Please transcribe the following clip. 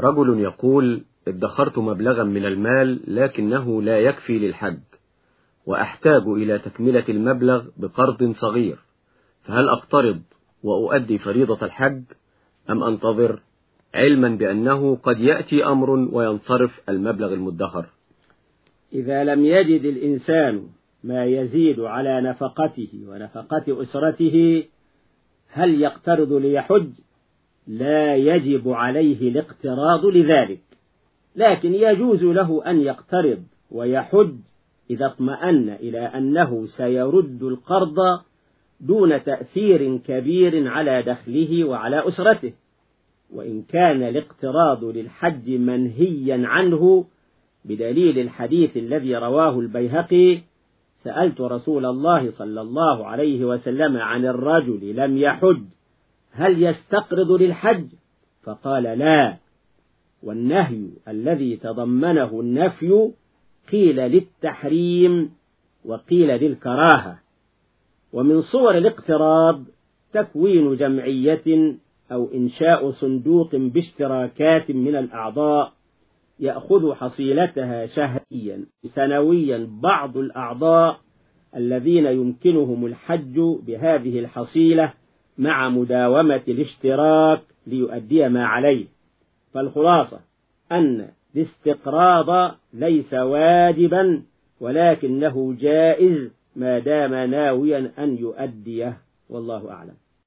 رجل يقول ادخرت مبلغا من المال لكنه لا يكفي للحج وأحتاج إلى تكملة المبلغ بقرض صغير فهل أقترض وأؤدي فريضة الحج أم أنتظر علما بأنه قد يأتي أمر وينصرف المبلغ المدخر؟ إذا لم يجد الإنسان ما يزيد على نفقته ونفقة أسرته هل يقترض ليحج؟ لا يجب عليه الاقتراض لذلك. لكن يجوز له أن يقترض ويحج إذا اطمأن إلى أنه سيرد القرض دون تأثير كبير على دخله وعلى أسرته. وإن كان الاقتراض للحج منهيا عنه بدليل الحديث الذي رواه البيهقي سألت رسول الله صلى الله عليه وسلم عن الرجل لم يحج هل يستقرض للحج؟ فقال لا. والنهي الذي تضمنه النفي قيل للتحريم وقيل للكراهة. ومن صور الاقتراض تكوين جمعية أو إنشاء صندوق باشتراكات من الأعضاء يأخذ حصيلتها شهريا سنويا بعض الأعضاء الذين يمكنهم الحج بهذه الحصيلة مع مداومة الاشتراك ليؤدي ما عليه. فالخلاصة أن الاستقراض ليس واجبا ولكنه جائز ما دام ناويا أن يؤديه. والله أعلم.